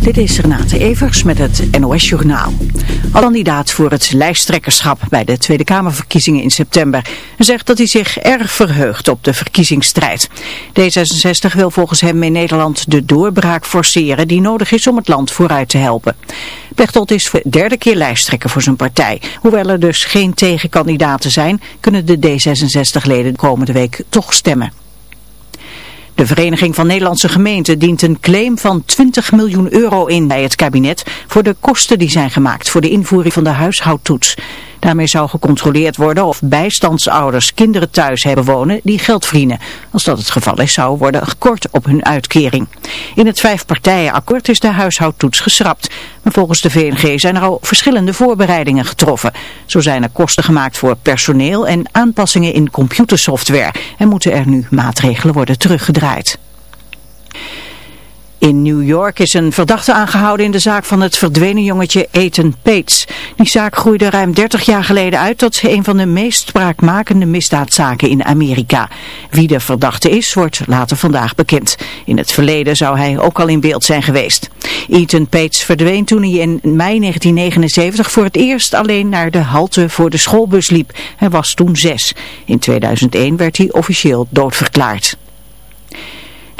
Dit is Renate Evers met het NOS Journaal. Al kandidaat voor het lijsttrekkerschap bij de Tweede Kamerverkiezingen in september zegt dat hij zich erg verheugt op de verkiezingsstrijd. D66 wil volgens hem in Nederland de doorbraak forceren die nodig is om het land vooruit te helpen. Pechtold is voor de derde keer lijsttrekker voor zijn partij. Hoewel er dus geen tegenkandidaten zijn, kunnen de D66-leden de komende week toch stemmen. De Vereniging van Nederlandse Gemeenten dient een claim van 20 miljoen euro in bij het kabinet voor de kosten die zijn gemaakt voor de invoering van de huishoudtoets. Daarmee zou gecontroleerd worden of bijstandsouders kinderen thuis hebben wonen die geld verdienen. Als dat het geval is, zou worden gekort op hun uitkering. In het vijfpartijenakkoord is de huishoudtoets geschrapt. Maar volgens de VNG zijn er al verschillende voorbereidingen getroffen. Zo zijn er kosten gemaakt voor personeel en aanpassingen in computersoftware. En moeten er nu maatregelen worden teruggedraaid. In New York is een verdachte aangehouden in de zaak van het verdwenen jongetje Ethan Pates. Die zaak groeide ruim 30 jaar geleden uit tot een van de meest spraakmakende misdaadzaken in Amerika. Wie de verdachte is, wordt later vandaag bekend. In het verleden zou hij ook al in beeld zijn geweest. Ethan Pates verdween toen hij in mei 1979 voor het eerst alleen naar de halte voor de schoolbus liep. Hij was toen zes. In 2001 werd hij officieel doodverklaard.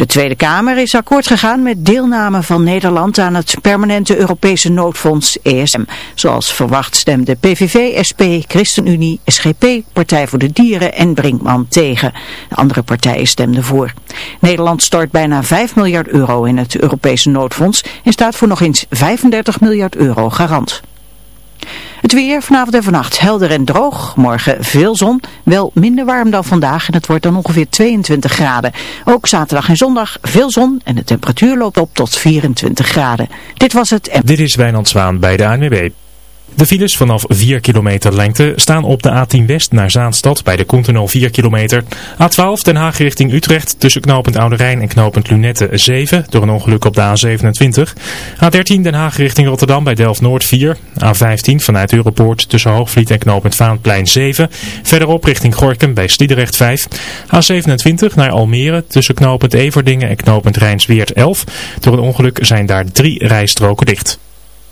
De Tweede Kamer is akkoord gegaan met deelname van Nederland aan het permanente Europese noodfonds ESM. Zoals verwacht stemden PVV, SP, ChristenUnie, SGP, Partij voor de Dieren en Brinkman tegen. De andere partijen stemden voor. Nederland stort bijna 5 miljard euro in het Europese noodfonds en staat voor nog eens 35 miljard euro garant. Het weer vanavond en vannacht helder en droog. Morgen veel zon, wel minder warm dan vandaag en het wordt dan ongeveer 22 graden. Ook zaterdag en zondag veel zon en de temperatuur loopt op tot 24 graden. Dit was het. Dit is Wijnand Zwaan bij de ANWB. De files vanaf 4 kilometer lengte staan op de A10 West naar Zaanstad bij de Continental 4 kilometer. A12 Den Haag richting Utrecht tussen knooppunt Oude Rijn en knooppunt Lunette 7 door een ongeluk op de A27. A13 Den Haag richting Rotterdam bij Delft-Noord 4. A15 vanuit Europoort tussen Hoogvliet en knooppunt Vaanplein 7. Verderop richting Gorkum bij Sliedrecht 5. A27 naar Almere tussen knooppunt Everdingen en knooppunt Rijnsweert 11. Door een ongeluk zijn daar drie rijstroken dicht.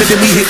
time me then we hit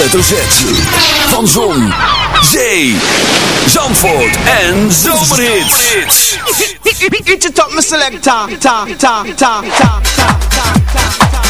hoofdletter Van Zon, Zee, Zandvoort en Zomerhits. It's a top, selector. Ta, ta, ta, ta, ta, ta, ta.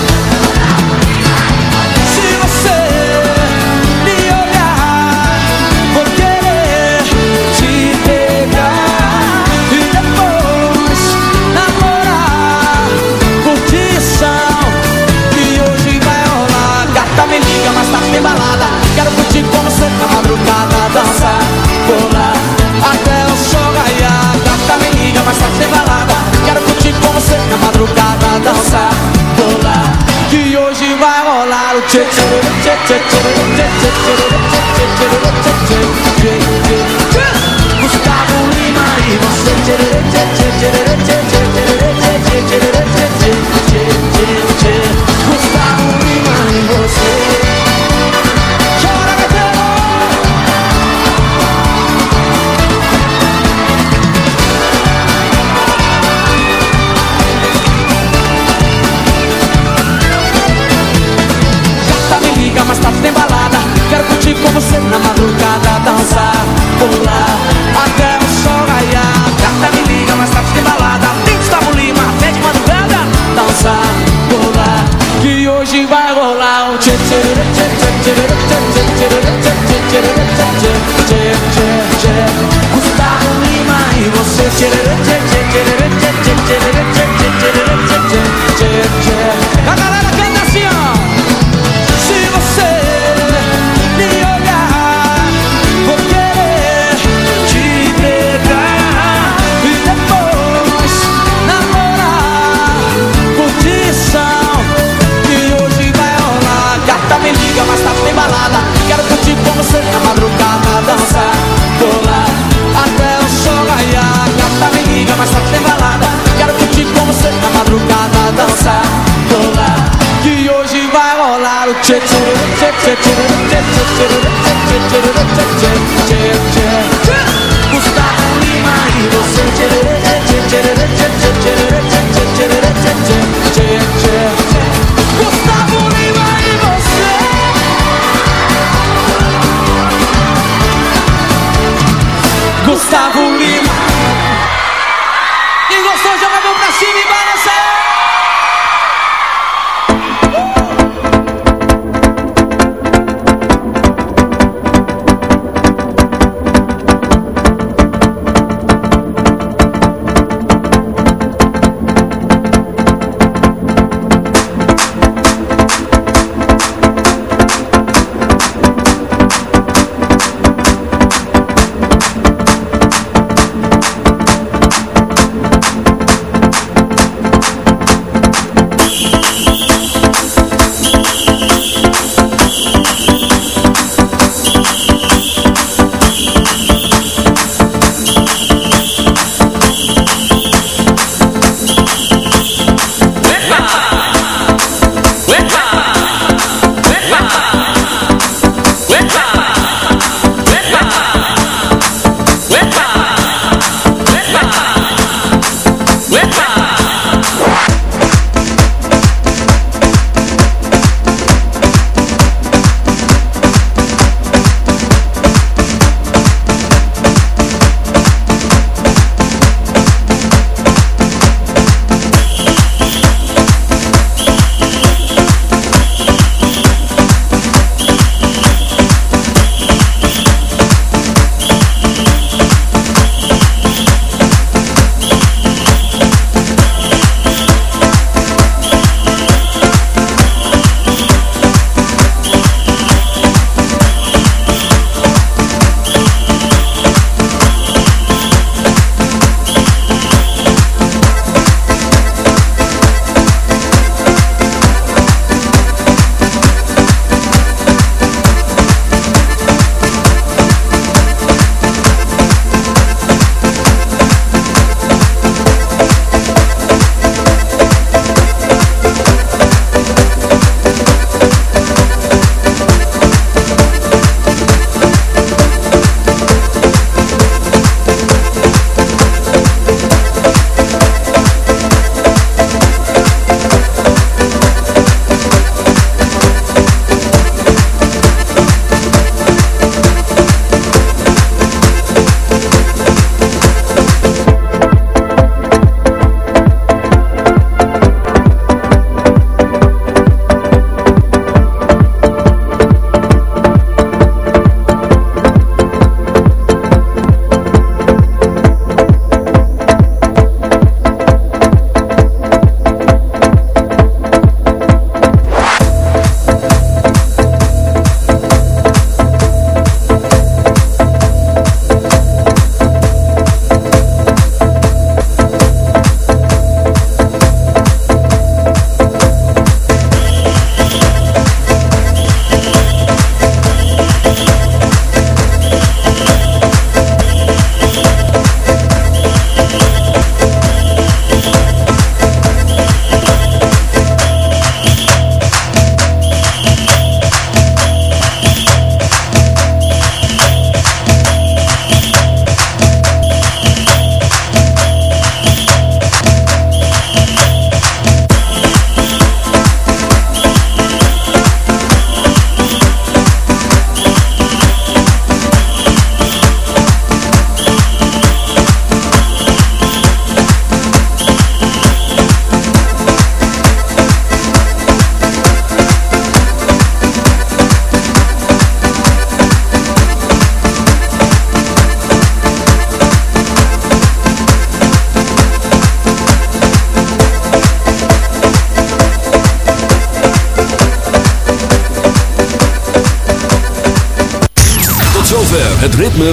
de conservado Nada dança, pular Até o chão raiar Gata me liga, mas tá sem balada Quero curtir com você na madrugada Dança, pular Que hoje vai rolar o tchê tchê Tchê tchê tchê Tchê tchê tchê Tchê tchê tchê Tchê Gustavo Lima e você Tchê tchê tchê Tchê tchê tchê Tchê tchê tchê Tchê tchê tchê Gustavo Lima e você